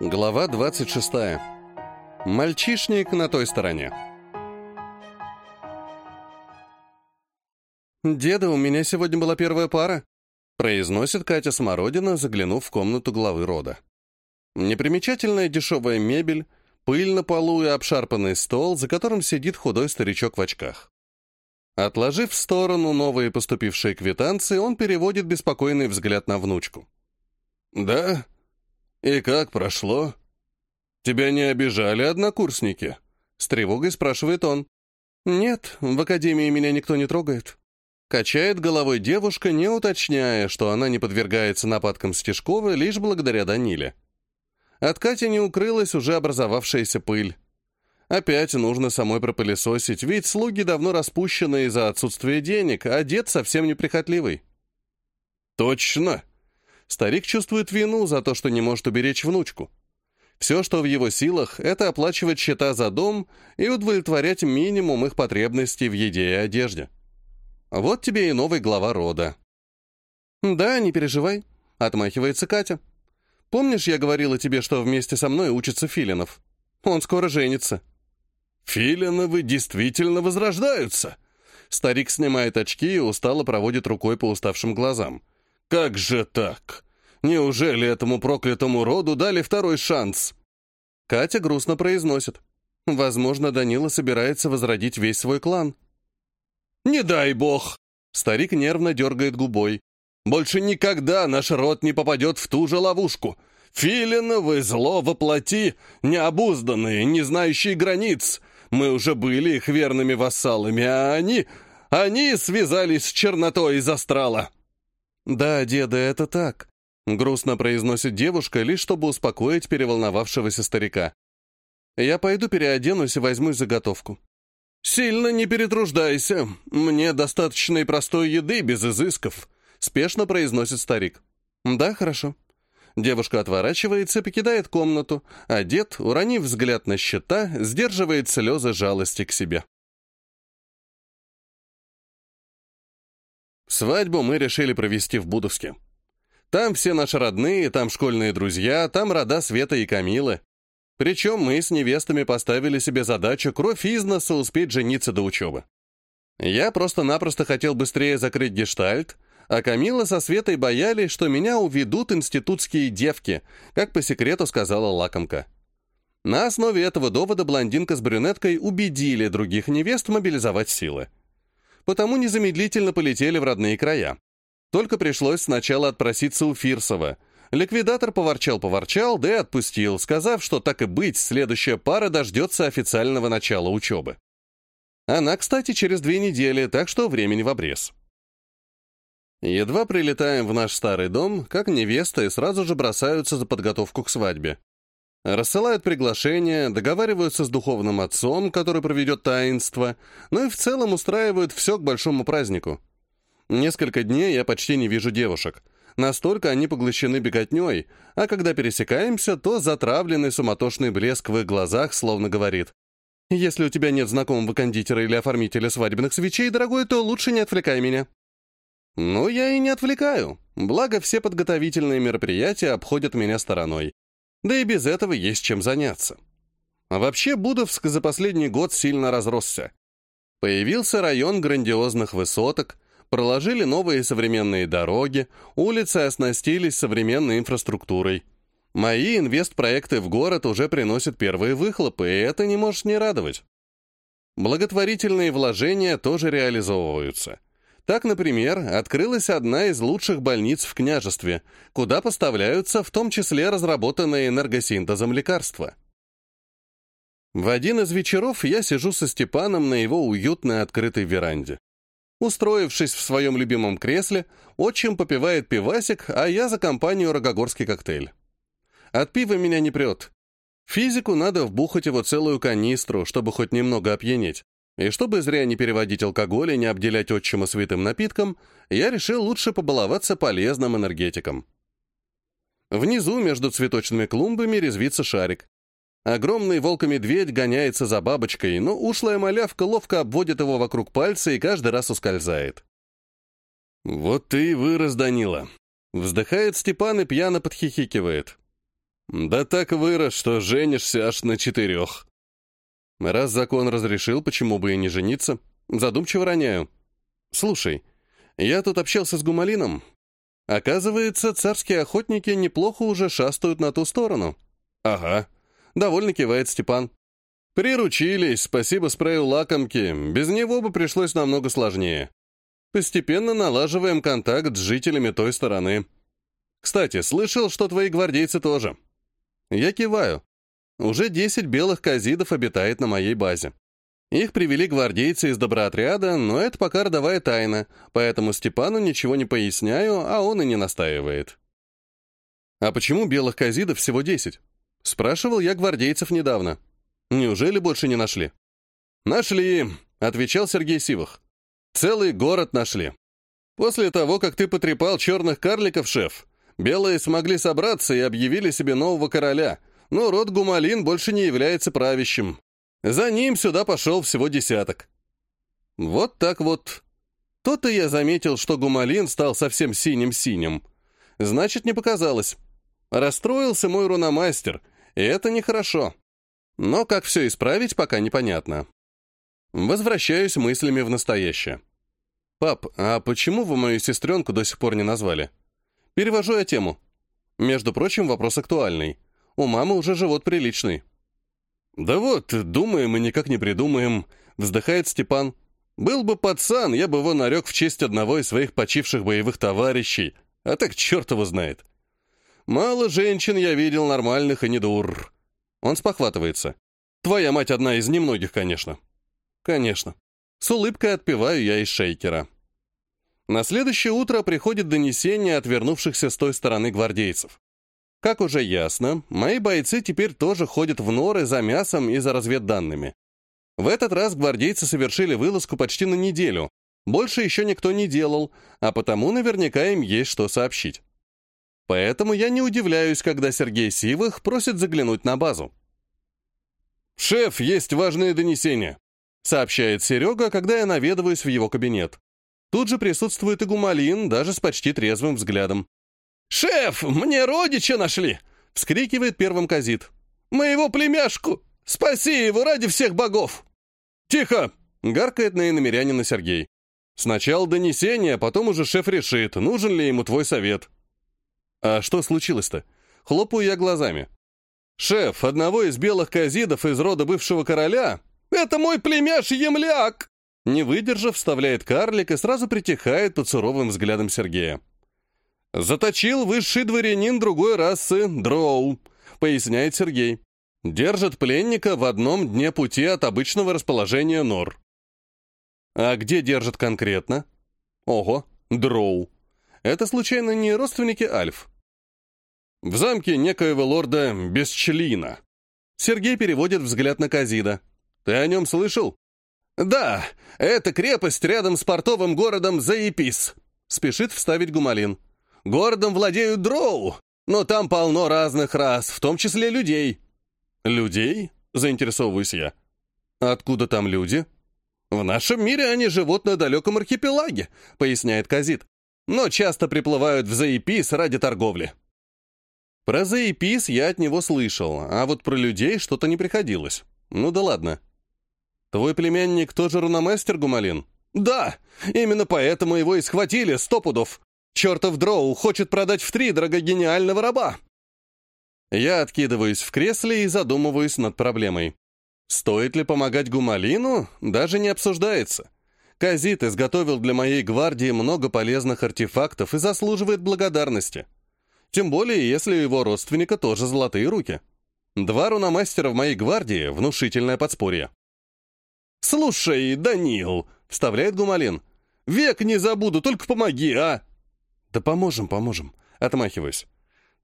Глава 26. Мальчишник на той стороне. «Деда, у меня сегодня была первая пара», — произносит Катя Смородина, заглянув в комнату главы рода. Непримечательная дешевая мебель, пыль на полу и обшарпанный стол, за которым сидит худой старичок в очках. Отложив в сторону новые поступившие квитанции, он переводит беспокойный взгляд на внучку. «Да? И как прошло? Тебя не обижали однокурсники?» С тревогой спрашивает он. «Нет, в академии меня никто не трогает». Качает головой девушка, не уточняя, что она не подвергается нападкам Стешкова лишь благодаря Даниле. От Кати не укрылась уже образовавшаяся пыль. Опять нужно самой пропылесосить, ведь слуги давно распущены из-за отсутствия денег, а дед совсем неприхотливый. «Точно!» Старик чувствует вину за то, что не может уберечь внучку. Все, что в его силах, это оплачивать счета за дом и удовлетворять минимум их потребностей в еде и одежде. Вот тебе и новый глава рода. «Да, не переживай», — отмахивается Катя. «Помнишь, я говорила тебе, что вместе со мной учится Филинов? Он скоро женится». «Филиновы действительно возрождаются!» Старик снимает очки и устало проводит рукой по уставшим глазам. Как же так? Неужели этому проклятому роду дали второй шанс? Катя грустно произносит. Возможно, Данила собирается возродить весь свой клан. «Не дай бог!» Старик нервно дергает губой. «Больше никогда наш род не попадет в ту же ловушку. Филиновы зло воплоти, необузданные, не знающие границ. Мы уже были их верными вассалами, а они... Они связались с чернотой из астрала». «Да, деда, это так», — грустно произносит девушка, лишь чтобы успокоить переволновавшегося старика. «Я пойду переоденусь и возьму заготовку». «Сильно не перетруждайся. Мне достаточно и простой еды без изысков», — спешно произносит старик. «Да, хорошо». Девушка отворачивается, покидает комнату, а дед, уронив взгляд на счета, сдерживает слезы жалости к себе. Свадьбу мы решили провести в Будовске. Там все наши родные, там школьные друзья, там рода Света и Камилы. Причем мы с невестами поставили себе задачу кровь из носа успеть жениться до учебы. Я просто-напросто хотел быстрее закрыть гештальт, а Камила со Светой боялись, что меня уведут институтские девки, как по секрету сказала лакомка. На основе этого довода блондинка с брюнеткой убедили других невест мобилизовать силы потому незамедлительно полетели в родные края. Только пришлось сначала отпроситься у Фирсова. Ликвидатор поворчал-поворчал, да и отпустил, сказав, что так и быть, следующая пара дождется официального начала учебы. Она, кстати, через две недели, так что времени в обрез. Едва прилетаем в наш старый дом, как невеста и сразу же бросаются за подготовку к свадьбе. Рассылают приглашения, договариваются с духовным отцом, который проведет таинство, ну и в целом устраивают все к большому празднику. Несколько дней я почти не вижу девушек. Настолько они поглощены беготней, а когда пересекаемся, то затравленный суматошный блеск в их глазах словно говорит. «Если у тебя нет знакомого кондитера или оформителя свадебных свечей, дорогой, то лучше не отвлекай меня». Ну, я и не отвлекаю. Благо, все подготовительные мероприятия обходят меня стороной. Да и без этого есть чем заняться. А вообще Будовск за последний год сильно разросся. Появился район грандиозных высоток, проложили новые современные дороги, улицы оснастились современной инфраструктурой. Мои инвестпроекты в город уже приносят первые выхлопы, и это не может не радовать. Благотворительные вложения тоже реализовываются – так, например, открылась одна из лучших больниц в княжестве, куда поставляются в том числе разработанные энергосинтезом лекарства. В один из вечеров я сижу со Степаном на его уютной открытой веранде. Устроившись в своем любимом кресле, отчим попивает пивасик, а я за компанию рогогорский коктейль. От пива меня не прет. Физику надо вбухать его целую канистру, чтобы хоть немного опьянеть. И чтобы зря не переводить алкоголь и не обделять отчима святым напитком, я решил лучше побаловаться полезным энергетиком. Внизу, между цветочными клумбами, резвится шарик. Огромный волк-медведь гоняется за бабочкой, но ушлая малявка ловко обводит его вокруг пальца и каждый раз ускользает. «Вот ты и вырос, Данила!» Вздыхает Степан и пьяно подхихикивает. Да так вырос, что женишься аж на четырех. Раз закон разрешил, почему бы и не жениться? Задумчиво роняю. Слушай, я тут общался с Гумалином. Оказывается, царские охотники неплохо уже шастают на ту сторону. Ага. Довольно кивает Степан. Приручились, спасибо спрею лакомки. Без него бы пришлось намного сложнее. Постепенно налаживаем контакт с жителями той стороны. Кстати, слышал, что твои гвардейцы тоже. Я киваю. Уже 10 белых казидов обитает на моей базе. Их привели гвардейцы из доброотряда, но это пока родовая тайна, поэтому Степану ничего не поясняю, а он и не настаивает. «А почему белых казидов всего 10?» Спрашивал я гвардейцев недавно. Неужели больше не нашли? «Нашли», — отвечал Сергей Сивах. «Целый город нашли. После того, как ты потрепал черных карликов, шеф, белые смогли собраться и объявили себе нового короля, но род Гумалин больше не является правящим. За ним сюда пошел всего десяток». Вот так вот. То-то я заметил, что Гумалин стал совсем синим-синим. Значит, не показалось. Расстроился мой руномастер, и это нехорошо. Но как все исправить, пока непонятно. Возвращаюсь мыслями в настоящее. «Пап, а почему вы мою сестренку до сих пор не назвали?» Перевожу я тему. Между прочим, вопрос актуальный. У мамы уже живот приличный. «Да вот, думаем и никак не придумаем», — вздыхает Степан. «Был бы пацан, я бы его нарек в честь одного из своих почивших боевых товарищей, а так черт его знает. Мало женщин я видел нормальных и не дур. Он спохватывается. Твоя мать одна из немногих, конечно. Конечно. С улыбкой отпиваю я из шейкера. На следующее утро приходит донесение от вернувшихся с той стороны гвардейцев. Как уже ясно, мои бойцы теперь тоже ходят в норы за мясом и за разведданными. В этот раз гвардейцы совершили вылазку почти на неделю. Больше еще никто не делал, а потому наверняка им есть что сообщить. Поэтому я не удивляюсь, когда Сергей Сивых просит заглянуть на базу. «Шеф, есть важное донесение», — сообщает Серега, когда я наведываюсь в его кабинет. Тут же присутствует и Гумалин, даже с почти трезвым взглядом. «Шеф, мне родича нашли!» — вскрикивает первым Казит. «Моего племяшку! Спаси его ради всех богов!» «Тихо!» — гаркает на иномерянина Сергей. «Сначала донесение, потом уже шеф решит, нужен ли ему твой совет». «А что случилось-то?» Хлопаю я глазами. «Шеф одного из белых казидов из рода бывшего короля...» «Это мой племяш Емляк!» Не выдержав, вставляет карлик и сразу притихает под суровым взглядом Сергея. «Заточил высший дворянин другой расы, Дроу», — поясняет Сергей. «Держит пленника в одном дне пути от обычного расположения нор». «А где держит конкретно?» «Ого, Дроу. Это, случайно, не родственники Альф?» В замке некоего лорда Бесчлина. Сергей переводит взгляд на Казида. Ты о нем слышал? Да, это крепость рядом с портовым городом Заепис. Спешит вставить Гумалин. Городом владеют дроу, но там полно разных рас, в том числе людей. Людей? Заинтересовываюсь я. Откуда там люди? В нашем мире они живут на далеком архипелаге, поясняет Казид. Но часто приплывают в Заепис ради торговли. Про Заепис я от него слышал, а вот про людей что-то не приходилось. Ну да ладно. Твой племянник тоже руномастер, Гумалин? Да, именно поэтому его и схватили, сто пудов. Чертов дроу хочет продать в три гениального раба. Я откидываюсь в кресле и задумываюсь над проблемой. Стоит ли помогать Гумалину, даже не обсуждается. Казит изготовил для моей гвардии много полезных артефактов и заслуживает благодарности. Тем более, если его родственника тоже золотые руки. Два руномастера в моей гвардии — внушительное подспорье. «Слушай, Данил», — вставляет Гумалин, — «век не забуду, только помоги, а!» «Да поможем, поможем», — отмахиваюсь.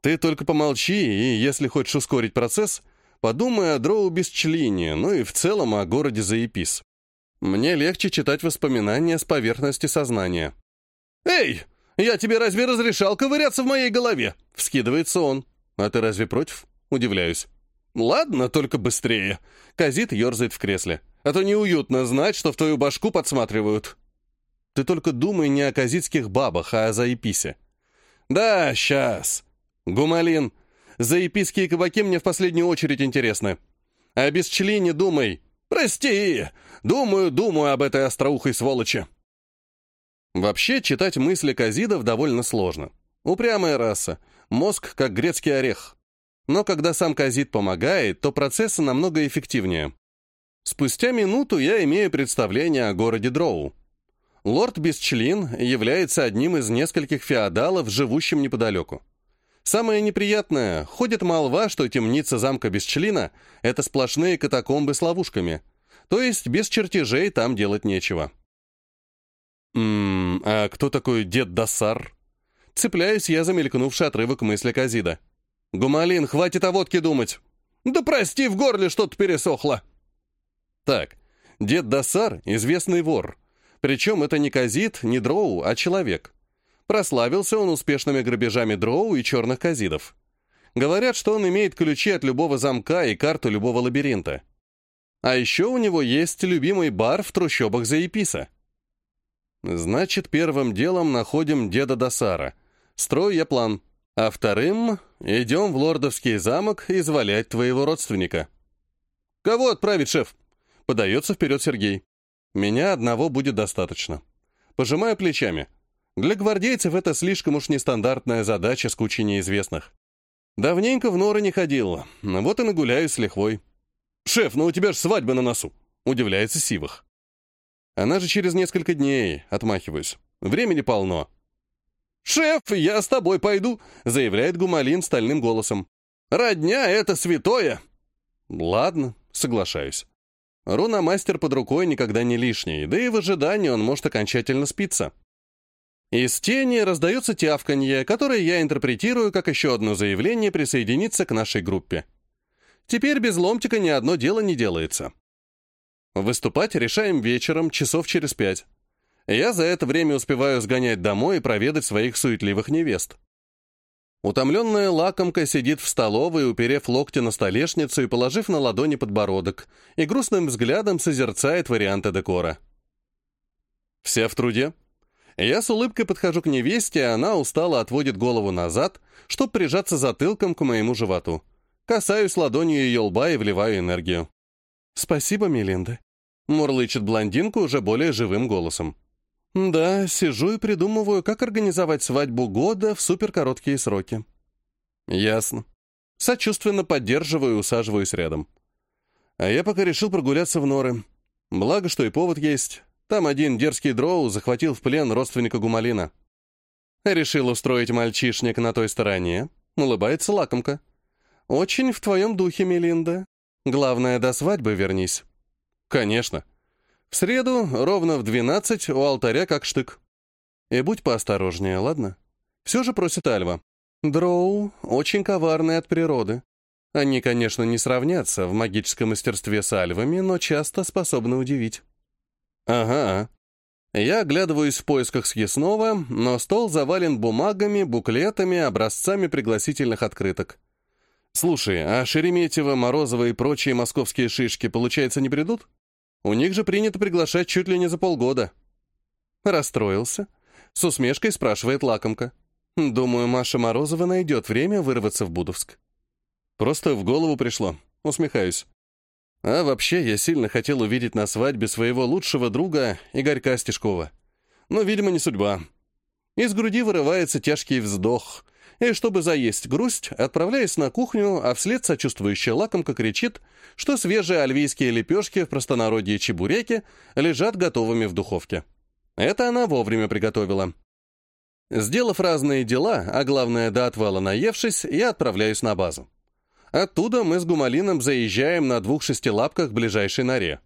«Ты только помолчи, и, если хочешь ускорить процесс, подумай о дроу бесчлении, ну и в целом о городе Заепис. Мне легче читать воспоминания с поверхности сознания». «Эй!» «Я тебе разве разрешал ковыряться в моей голове?» — вскидывается он. «А ты разве против?» — удивляюсь. «Ладно, только быстрее». Казит ерзает в кресле. «А то неуютно знать, что в твою башку подсматривают». «Ты только думай не о казитских бабах, а о заеписе». «Да, сейчас. Гумалин, Заепиские кабаки мне в последнюю очередь интересны. А без чли не думай. Прости! Думаю, думаю об этой остроухой сволочи. Вообще, читать мысли казидов довольно сложно. Упрямая раса. Мозг как грецкий орех. Но когда сам казид помогает, то процессы намного эффективнее. Спустя минуту я имею представление о городе Дроу. Лорд Бесчлин является одним из нескольких феодалов, живущим неподалеку. Самое неприятное, ходит молва, что темница замка Бесчлина — это сплошные катакомбы с ловушками. То есть без чертежей там делать нечего. «Ммм, а кто такой дед Досар?» Цепляюсь я за мелькнувший отрывок мысли Казида. «Гумалин, хватит о водке думать!» «Да прости, в горле что-то пересохло!» Так, дед Досар — известный вор. Причем это не Казид, не Дроу, а человек. Прославился он успешными грабежами Дроу и черных Казидов. Говорят, что он имеет ключи от любого замка и карту любого лабиринта. А еще у него есть любимый бар в трущобах Заеписа. Значит, первым делом находим деда Досара. Строю я план. А вторым — идем в лордовский замок извалять твоего родственника. «Кого отправить, шеф?» Подается вперед Сергей. «Меня одного будет достаточно». Пожимаю плечами. Для гвардейцев это слишком уж нестандартная задача с кучей неизвестных. Давненько в норы не ходил, вот и нагуляюсь с лихвой. «Шеф, ну у тебя же свадьба на носу!» — удивляется Сивах. «Она же через несколько дней», — отмахиваюсь. «Времени полно». «Шеф, я с тобой пойду», — заявляет Гумалин стальным голосом. «Родня — это святое!» «Ладно», — соглашаюсь. Руна-мастер под рукой никогда не лишний, да и в ожидании он может окончательно спиться. Из тени раздается тявканье, которое я интерпретирую как еще одно заявление присоединиться к нашей группе. Теперь без ломтика ни одно дело не делается. Выступать решаем вечером, часов через пять. Я за это время успеваю сгонять домой и проведать своих суетливых невест. Утомленная лакомка сидит в столовой, уперев локти на столешницу и положив на ладони подбородок, и грустным взглядом созерцает варианты декора. Вся в труде. Я с улыбкой подхожу к невесте, а она устало отводит голову назад, чтобы прижаться затылком к моему животу. Касаюсь ладонью ее лба и вливаю энергию. «Спасибо, Мелинда», — мурлычет блондинка уже более живым голосом. Да, сижу и придумываю, как организовать свадьбу года в суперкороткие сроки. Ясно. Сочувственно поддерживаю и усаживаюсь рядом. А я пока решил прогуляться в норы. Благо, что и повод есть. Там один дерзкий дроу захватил в плен родственника Гумалина. Решил устроить мальчишник на той стороне. Улыбается лакомка. Очень в твоем духе, Мелинда. Главное, до свадьбы вернись. Конечно. В среду, ровно в 12, у алтаря как штык. И будь поосторожнее, ладно? Все же просит Альва. Дроу очень коварные от природы. Они, конечно, не сравнятся в магическом мастерстве с альвами, но часто способны удивить. Ага. Я оглядываюсь в поисках съестного, но стол завален бумагами, буклетами, образцами пригласительных открыток. Слушай, а Шереметьево, Морозова и прочие московские шишки, получается, не придут? У них же принято приглашать чуть ли не за полгода. Расстроился. С усмешкой спрашивает лакомка. Думаю, Маша Морозова найдет время вырваться в Будовск. Просто в голову пришло. Усмехаюсь. А вообще, я сильно хотел увидеть на свадьбе своего лучшего друга Игорька Стешкова. Но, видимо, не судьба. Из груди вырывается тяжкий вздох — и, чтобы заесть грусть, отправляясь на кухню, а вслед сочувствующая лакомка кричит, что свежие альвийские лепешки в простонародье чебуреки лежат готовыми в духовке. Это она вовремя приготовила. Сделав разные дела, а главное, до отвала наевшись, я отправляюсь на базу. Оттуда мы с Гумалином заезжаем на двух шестилапках ближайшей норе.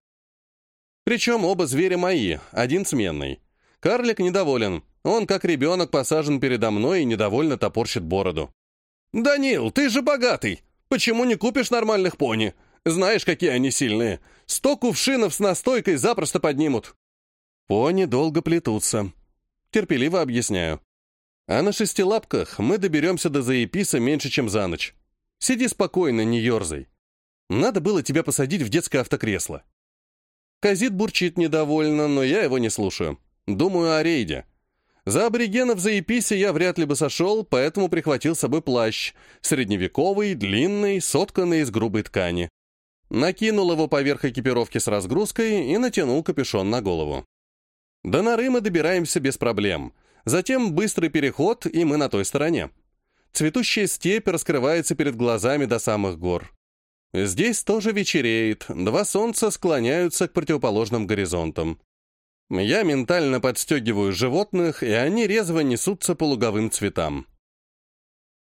Причем оба зверя мои, один сменный. Карлик недоволен. Он, как ребенок, посажен передо мной и недовольно топорщит бороду. «Данил, ты же богатый! Почему не купишь нормальных пони? Знаешь, какие они сильные. Сто кувшинов с настойкой запросто поднимут». Пони долго плетутся. Терпеливо объясняю. А на шестилапках мы доберемся до Заеписа меньше, чем за ночь. Сиди спокойно, не ерзай. Надо было тебя посадить в детское автокресло. Казит бурчит недовольно, но я его не слушаю. Думаю о рейде. За аборигенов за Еписи я вряд ли бы сошел, поэтому прихватил с собой плащ, средневековый, длинный, сотканный из грубой ткани. Накинул его поверх экипировки с разгрузкой и натянул капюшон на голову. До норы мы добираемся без проблем. Затем быстрый переход, и мы на той стороне. Цветущая степь раскрывается перед глазами до самых гор. Здесь тоже вечереет, два солнца склоняются к противоположным горизонтам. Я ментально подстегиваю животных, и они резво несутся по луговым цветам.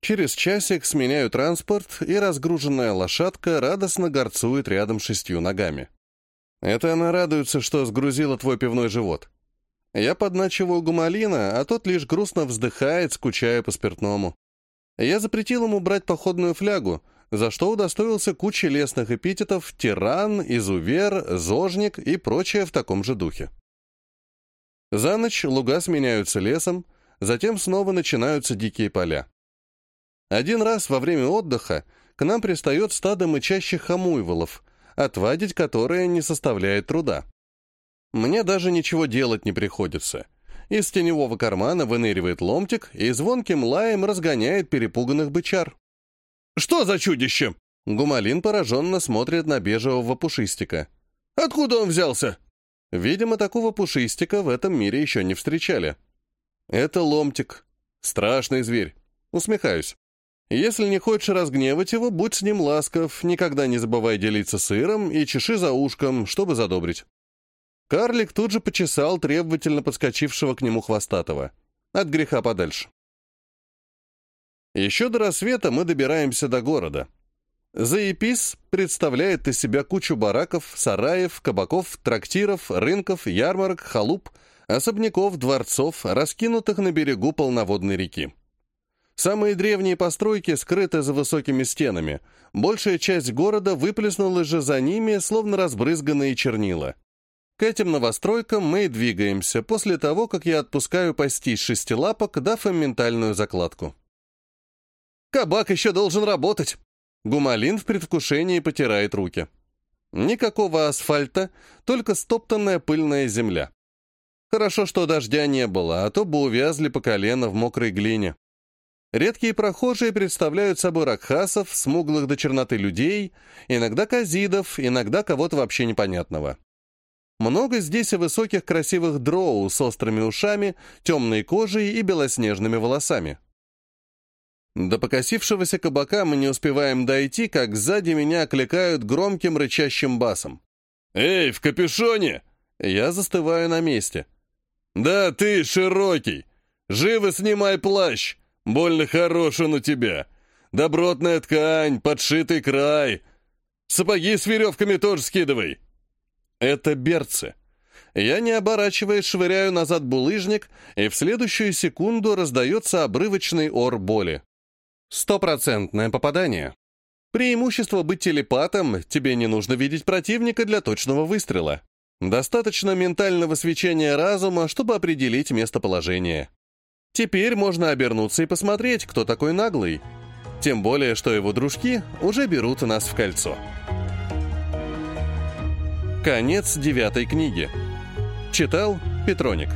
Через часик сменяю транспорт, и разгруженная лошадка радостно горцует рядом шестью ногами. Это она радуется, что сгрузила твой пивной живот. Я подначиваю гумалина, а тот лишь грустно вздыхает, скучая по спиртному. Я запретил ему брать походную флягу, за что удостоился кучи лесных эпитетов «тиран», «изувер», «зожник» и прочее в таком же духе. За ночь луга сменяются лесом, затем снова начинаются дикие поля. Один раз во время отдыха к нам пристает стадо мычащих хамуйволов, отвадить которые не составляет труда. Мне даже ничего делать не приходится. Из теневого кармана выныривает ломтик и звонким лаем разгоняет перепуганных бычар. «Что за чудище?» Гумалин пораженно смотрит на бежевого пушистика. «Откуда он взялся?» Видимо, такого пушистика в этом мире еще не встречали. Это ломтик. Страшный зверь. Усмехаюсь. Если не хочешь разгневать его, будь с ним ласков, никогда не забывай делиться сыром и чеши за ушком, чтобы задобрить. Карлик тут же почесал требовательно подскочившего к нему хвостатого. От греха подальше. Еще до рассвета мы добираемся до города. Заепис представляет из себя кучу бараков, сараев, кабаков, трактиров, рынков, ярмарок, халуп, особняков, дворцов, раскинутых на берегу полноводной реки. Самые древние постройки скрыты за высокими стенами. Большая часть города выплеснулась же за ними, словно разбрызганные чернила. К этим новостройкам мы и двигаемся, после того, как я отпускаю пастись шестилапок, дав им ментальную закладку. «Кабак еще должен работать!» Гумалин в предвкушении потирает руки. Никакого асфальта, только стоптанная пыльная земля. Хорошо, что дождя не было, а то бы увязли по колено в мокрой глине. Редкие прохожие представляют собой ракхасов, смуглых до черноты людей, иногда казидов, иногда кого-то вообще непонятного. Много здесь и высоких красивых дроу с острыми ушами, темной кожей и белоснежными волосами. До покосившегося кабака мы не успеваем дойти, как сзади меня окликают громким рычащим басом. «Эй, в капюшоне!» Я застываю на месте. «Да ты, широкий! Живо снимай плащ! Больно хорош он у тебя! Добротная ткань, подшитый край! Сапоги с веревками тоже скидывай!» Это берцы. Я, не оборачиваясь, швыряю назад булыжник, и в следующую секунду раздается обрывочный ор боли. Стопроцентное попадание. Преимущество быть телепатом, тебе не нужно видеть противника для точного выстрела. Достаточно ментального свечения разума, чтобы определить местоположение. Теперь можно обернуться и посмотреть, кто такой наглый. Тем более, что его дружки уже берут нас в кольцо. Конец девятой книги. Читал Петроник.